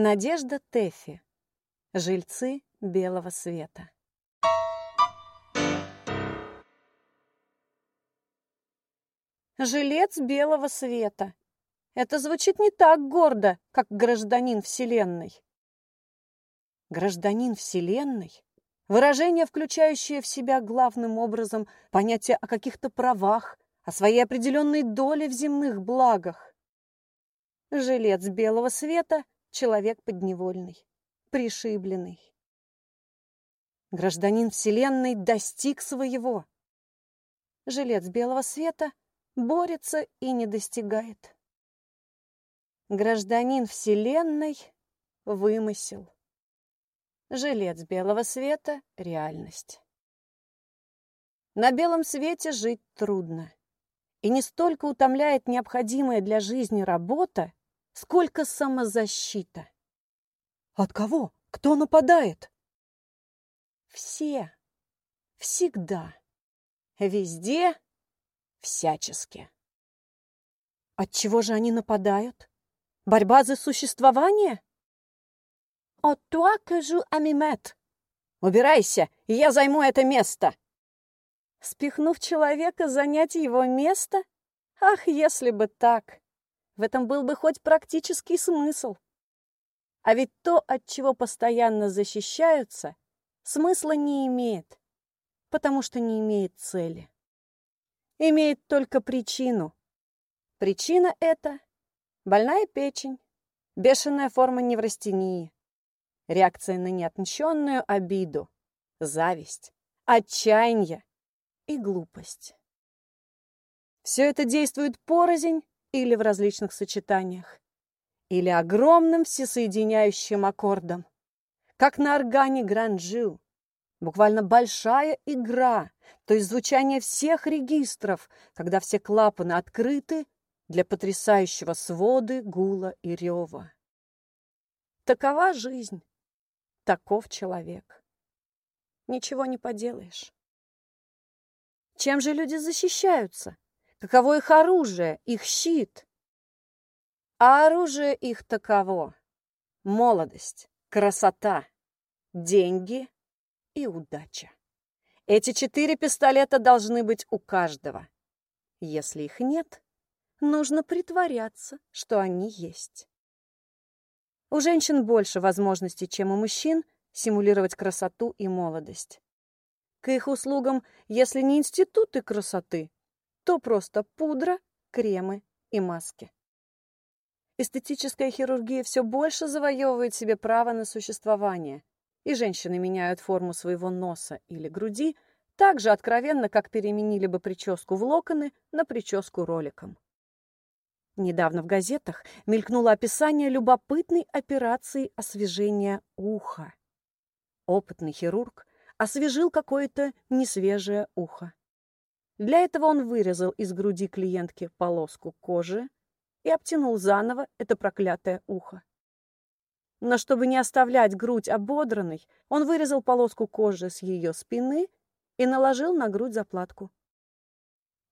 Надежда Тэффи. Жильцы белого света. Жилец белого света. Это звучит не так гордо, как гражданин Вселенной. Гражданин Вселенной — выражение, включающее в себя главным образом понятие о каких-то правах, о своей определенной доле в земных благах. Жилец белого света — человек подневольный, пришибленный. Гражданин Вселенной достиг своего. Жилец белого света борется и не достигает. Гражданин Вселенной — вымысел. Жилец белого света — реальность. На белом свете жить трудно. И не столько утомляет необходимая для жизни работа, сколько самозащита. От кого? Кто нападает? Все. Всегда. Везде. Всячески. От чего же они нападают? Борьба за существование? «От que je амимет!» «Убирайся, и я займу это место!» Спихнув человека, занять его место? Ах, если бы так! В этом был бы хоть практический смысл. А ведь то, от чего постоянно защищаются, смысла не имеет, потому что не имеет цели. Имеет только причину. Причина это больная печень, бешеная форма неврастении, реакция на неотмщенную обиду, зависть, отчаяние и глупость. Все это действует порознь или в различных сочетаниях, или огромным всесоединяющим аккордом, как на органе Гранджу. Буквально большая игра, то есть звучание всех регистров, когда все клапаны открыты для потрясающего своды, гула и рева. Такова жизнь, таков человек. Ничего не поделаешь. Чем же люди защищаются? Каково их оружие, их щит? А оружие их таково. Молодость, красота, деньги и удача. Эти четыре пистолета должны быть у каждого. Если их нет, нужно притворяться, что они есть. У женщин больше возможностей, чем у мужчин, симулировать красоту и молодость. К их услугам, если не институты красоты, то просто пудра, кремы и маски. Эстетическая хирургия все больше завоевывает себе право на существование, и женщины меняют форму своего носа или груди так же откровенно, как переменили бы прическу в локоны на прическу роликом. Недавно в газетах мелькнуло описание любопытной операции освежения уха. Опытный хирург освежил какое-то несвежее ухо. Для этого он вырезал из груди клиентки полоску кожи и обтянул заново это проклятое ухо. Но чтобы не оставлять грудь ободранной, он вырезал полоску кожи с ее спины и наложил на грудь заплатку.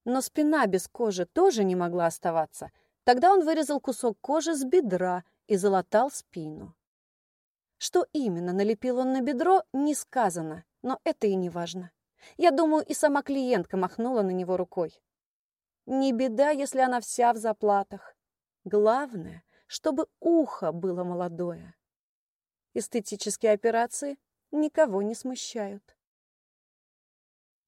Но спина без кожи тоже не могла оставаться. Тогда он вырезал кусок кожи с бедра и залатал спину. Что именно налепил он на бедро, не сказано, но это и не важно. Я думаю, и сама клиентка махнула на него рукой. Не беда, если она вся в заплатах. Главное, чтобы ухо было молодое. Эстетические операции никого не смущают.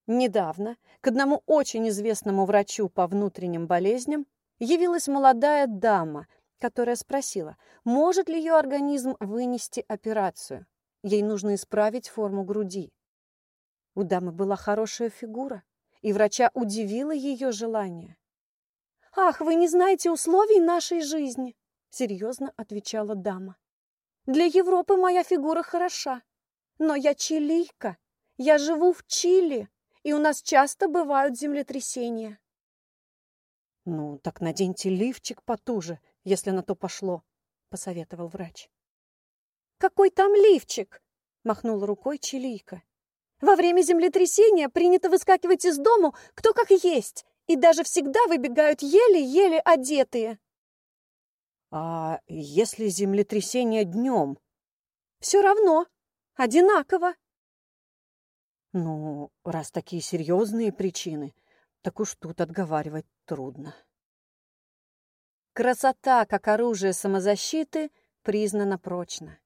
Недавно к одному очень известному врачу по внутренним болезням явилась молодая дама, которая спросила, может ли ее организм вынести операцию. Ей нужно исправить форму груди. У дамы была хорошая фигура, и врача удивило ее желание. «Ах, вы не знаете условий нашей жизни!» — серьезно отвечала дама. «Для Европы моя фигура хороша, но я чилийка, я живу в Чили, и у нас часто бывают землетрясения». «Ну, так наденьте лифчик потуже, если на то пошло», — посоветовал врач. «Какой там лифчик?» — махнула рукой чилийка. Во время землетрясения принято выскакивать из дому кто как есть, и даже всегда выбегают еле-еле одетые. А если землетрясение днем? Все равно. Одинаково. Ну, раз такие серьезные причины, так уж тут отговаривать трудно. Красота, как оружие самозащиты, признана прочно.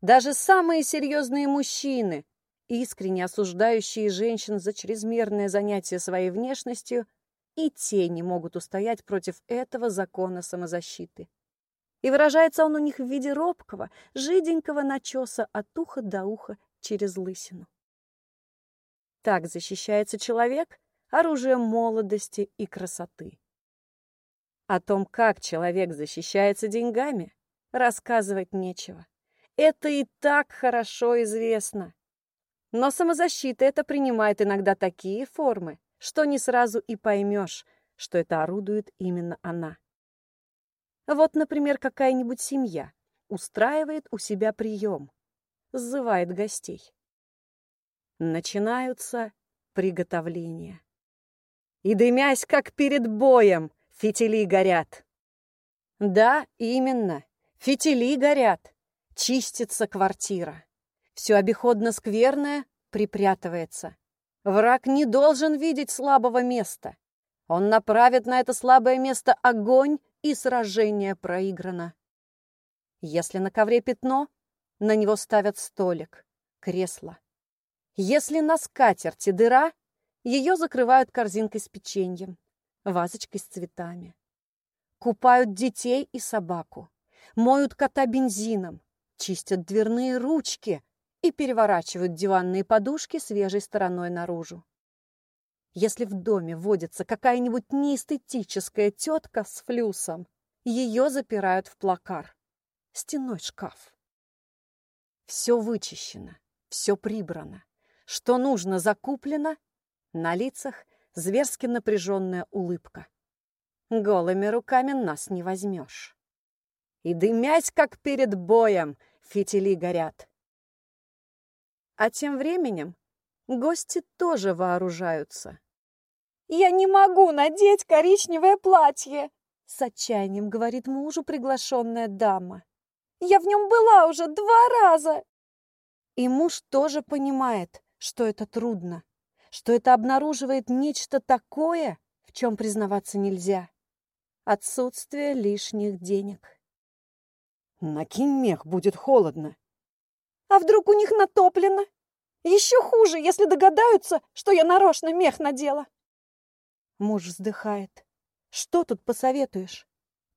Даже самые серьезные мужчины, искренне осуждающие женщин за чрезмерное занятие своей внешностью, и те не могут устоять против этого закона самозащиты. И выражается он у них в виде робкого, жиденького начеса от уха до уха через лысину. Так защищается человек оружием молодости и красоты. О том, как человек защищается деньгами, рассказывать нечего. Это и так хорошо известно. Но самозащита это принимает иногда такие формы, что не сразу и поймешь, что это орудует именно она. Вот, например, какая-нибудь семья устраивает у себя прием, сзывает гостей. Начинаются приготовления. И дымясь, как перед боем, фитили горят. Да, именно, фитили горят. Чистится квартира. Все обиходно скверное припрятывается. Враг не должен видеть слабого места. Он направит на это слабое место огонь, и сражение проиграно. Если на ковре пятно, на него ставят столик, кресло. Если на скатерти дыра, ее закрывают корзинкой с печеньем, вазочкой с цветами. Купают детей и собаку, моют кота бензином, чистят дверные ручки и переворачивают диванные подушки свежей стороной наружу. Если в доме водится какая-нибудь неэстетическая тетка с флюсом, ее запирают в плакар. Стеной шкаф. Все вычищено, все прибрано. Что нужно, закуплено. На лицах зверски напряженная улыбка. Голыми руками нас не возьмешь. И дымясь, как перед боем, фитили горят. А тем временем гости тоже вооружаются. «Я не могу надеть коричневое платье!» С отчаянием говорит мужу приглашенная дама. «Я в нем была уже два раза!» И муж тоже понимает, что это трудно, что это обнаруживает нечто такое, в чем признаваться нельзя. Отсутствие лишних денег. «Накинь мех, будет холодно!» «А вдруг у них натоплено? Еще хуже, если догадаются, что я нарочно мех надела!» Муж вздыхает. Что тут посоветуешь?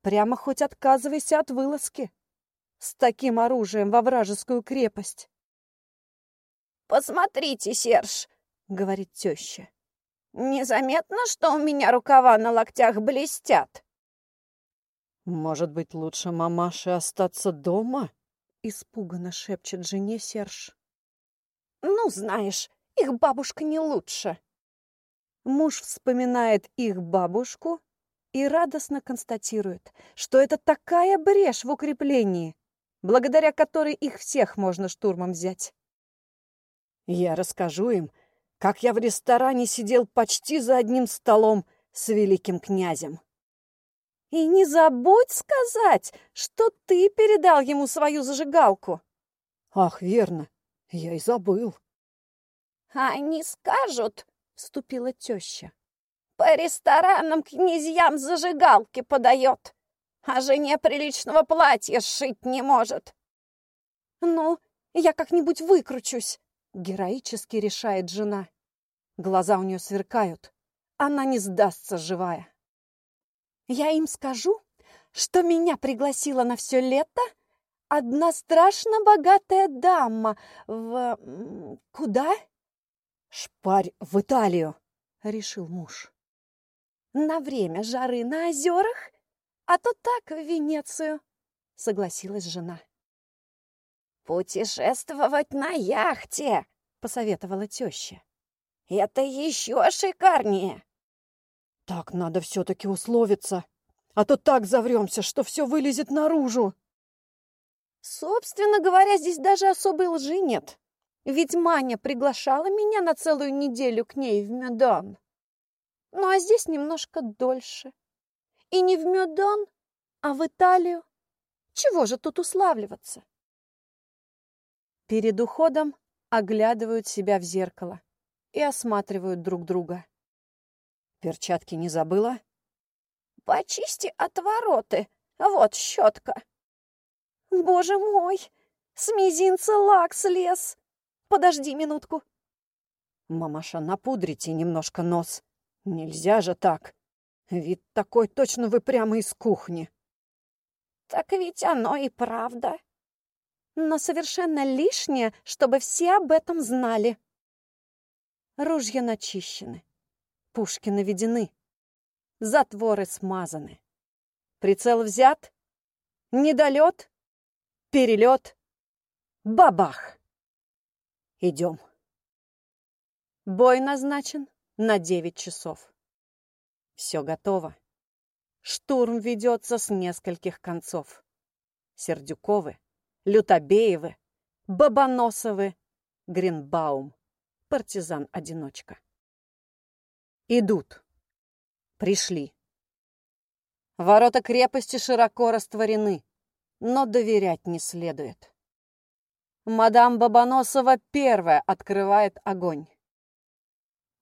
Прямо хоть отказывайся от вылазки. С таким оружием во вражескую крепость. «Посмотрите, Серж», — говорит теща. «Незаметно, что у меня рукава на локтях блестят?» «Может быть, лучше мамаше остаться дома?» — испуганно шепчет жене Серж. «Ну, знаешь, их бабушка не лучше», Муж вспоминает их бабушку и радостно констатирует, что это такая брешь в укреплении, благодаря которой их всех можно штурмом взять. Я расскажу им, как я в ресторане сидел почти за одним столом с великим князем. И не забудь сказать, что ты передал ему свою зажигалку. Ах, верно, я и забыл. А они скажут, вступила теща. По ресторанам князьям зажигалки подает, а жене приличного платья сшить не может. Ну, я как-нибудь выкручусь, героически решает жена. Глаза у нее сверкают. Она не сдастся живая. Я им скажу, что меня пригласила на все лето одна страшно богатая дама в... Куда? «Шпарь в Италию!» — решил муж. «На время жары на озерах, а то так в Венецию», — согласилась жена. «Путешествовать на яхте!» — посоветовала теща. «Это еще шикарнее!» «Так надо все-таки условиться, а то так завремся, что все вылезет наружу!» «Собственно говоря, здесь даже особой лжи нет», ведь Маня приглашала меня на целую неделю к ней в Медон. Ну а здесь немножко дольше. И не в Медон, а в Италию, Чего же тут уславливаться? Перед уходом оглядывают себя в зеркало и осматривают друг друга. Перчатки не забыла? Почисти отвороты. Вот щетка. Боже мой, с мизинца лак слез. Подожди минутку. Мамаша, напудрите немножко нос. Нельзя же так. Вид такой, точно вы прямо из кухни. Так ведь оно и правда. Но совершенно лишнее, чтобы все об этом знали. Ружья начищены, пушки наведены, затворы смазаны. Прицел взят, недолет, перелет, бабах. Идем. Бой назначен на девять часов. Все готово. Штурм ведется с нескольких концов. Сердюковы, Лютобеевы, Бабоносовы, Гринбаум, партизан-одиночка. Идут. Пришли. Ворота крепости широко растворены, но доверять не следует. Мадам Бабоносова первая открывает огонь.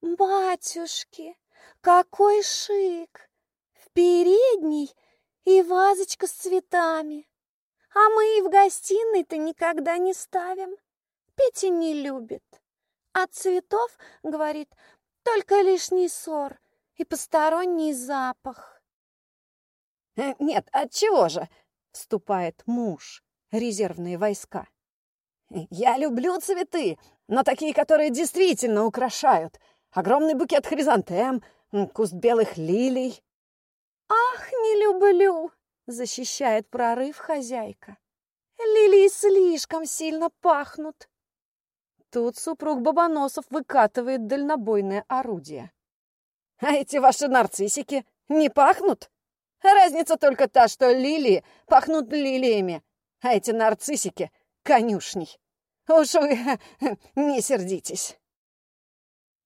«Батюшки, какой шик! В передней и вазочка с цветами. А мы и в гостиной-то никогда не ставим. Петя не любит. От цветов, говорит, только лишний ссор и посторонний запах. «Э, «Нет, от чего же?» — вступает муж, резервные войска. «Я люблю цветы, но такие, которые действительно украшают. Огромный букет хризантем, куст белых лилий». «Ах, не люблю!» — защищает прорыв хозяйка. «Лилии слишком сильно пахнут». Тут супруг Бабоносов выкатывает дальнобойное орудие. «А эти ваши нарциссики не пахнут?» Разница только та, что лилии пахнут лилиями, а эти нарциссики — конюшней. Уж вы не сердитесь.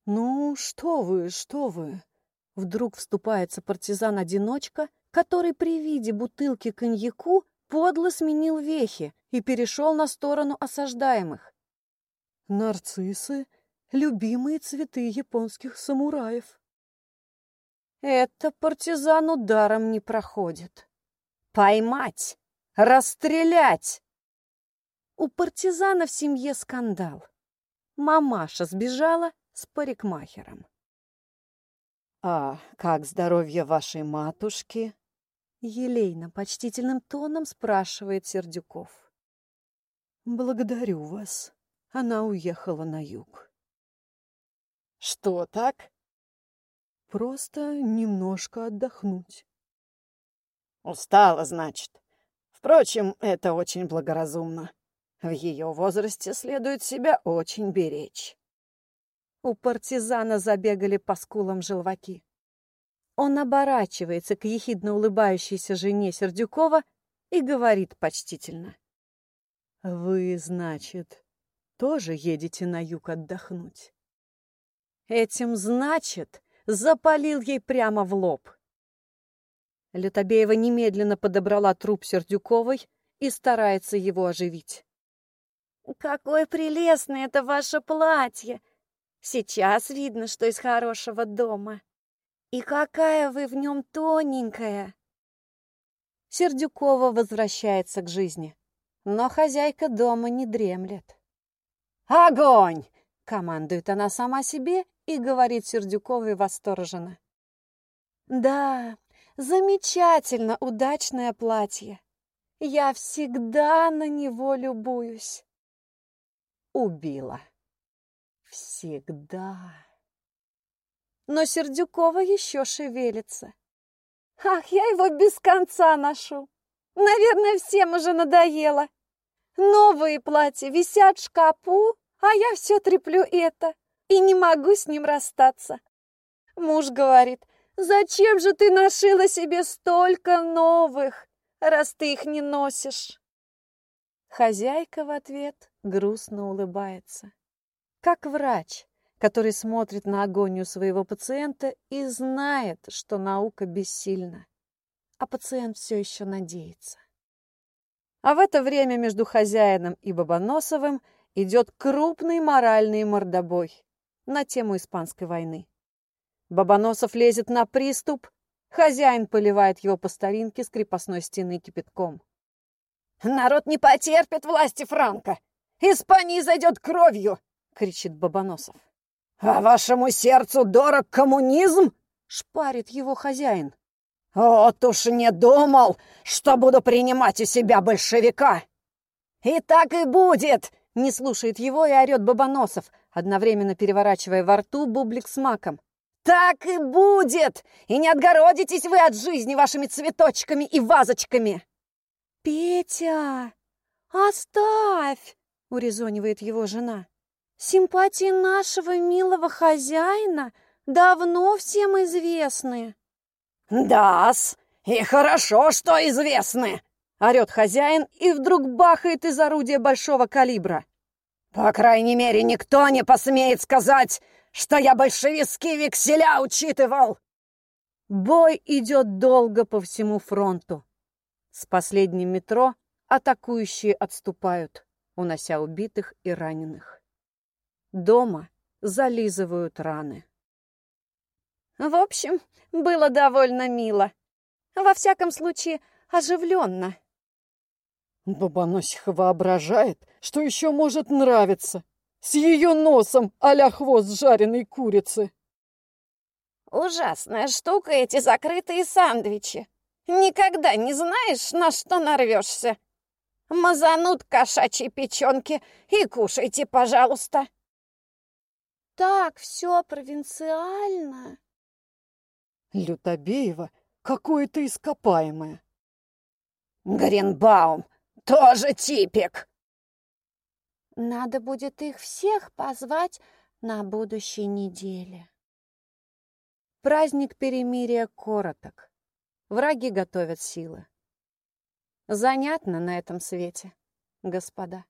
Ну, что вы, что вы? Вдруг вступается партизан-одиночка, который при виде бутылки коньяку подло сменил вехи и перешел на сторону осаждаемых. Нарциссы — любимые цветы японских самураев. Это партизан ударом не проходит. Поймать! Расстрелять! У партизана в семье скандал. Мамаша сбежала с парикмахером. «А как здоровье вашей матушки?» Елейно, почтительным тоном спрашивает Сердюков. «Благодарю вас. Она уехала на юг». «Что так?» Просто немножко отдохнуть. Устала, значит. Впрочем, это очень благоразумно. В ее возрасте следует себя очень беречь. У партизана забегали по скулам желваки. Он оборачивается к ехидно улыбающейся жене Сердюкова и говорит почтительно. «Вы, значит, тоже едете на юг отдохнуть?» Этим «значит» запалил ей прямо в лоб. Лютобеева немедленно подобрала труп Сердюковой и старается его оживить. «Какое прелестное это ваше платье! Сейчас видно, что из хорошего дома. И какая вы в нем тоненькая!» Сердюкова возвращается к жизни, но хозяйка дома не дремлет. «Огонь!» — командует она сама себе и говорит Сердюковой восторженно. «Да, замечательно удачное платье. Я всегда на него любуюсь». Убила. Всегда. Но Сердюкова еще шевелится. «Ах, я его без конца ношу. Наверное, всем уже надоело. Новые платья висят в шкапу, а я все треплю это и не могу с ним расстаться. Муж говорит, зачем же ты нашила себе столько новых, раз ты их не носишь? Хозяйка в ответ грустно улыбается. Как врач, который смотрит на агонию своего пациента и знает, что наука бессильна, а пациент все еще надеется. А в это время между хозяином и Бабоносовым идет крупный моральный мордобой на тему Испанской войны. Бабоносов лезет на приступ, хозяин поливает его по старинке с крепостной стены кипятком. «Народ не потерпит власти Франка! Испания зайдет кровью!» — кричит Бабоносов. «А вашему сердцу дорог коммунизм?» — шпарит его хозяин. «Вот уж не думал, что буду принимать у себя большевика!» «И так и будет!» — не слушает его и орет Бабоносов, одновременно переворачивая во рту бублик с маком. «Так и будет! И не отгородитесь вы от жизни вашими цветочками и вазочками!» «Петя, оставь!» — урезонивает его жена. «Симпатии нашего милого хозяина давно всем известны». «Да-с, и хорошо, что известны!» — орет хозяин и вдруг бахает из орудия большого калибра. «По крайней мере, никто не посмеет сказать, что я большевистские векселя учитывал!» Бой идет долго по всему фронту. С последним метро атакующие отступают, унося убитых и раненых. Дома зализывают раны. В общем, было довольно мило. Во всяком случае, оживленно. Бабаносиха воображает, что еще может нравиться. С ее носом а хвост жареной курицы. Ужасная штука эти закрытые сандвичи. Никогда не знаешь, на что нарвешься. Мазанут кошачьи печенки и кушайте, пожалуйста. Так все провинциально. Лютобеева какое-то ископаемое. Гринбаум тоже типик. Надо будет их всех позвать на будущей неделе. Праздник перемирия короток. Враги готовят силы. Занятно на этом свете, господа.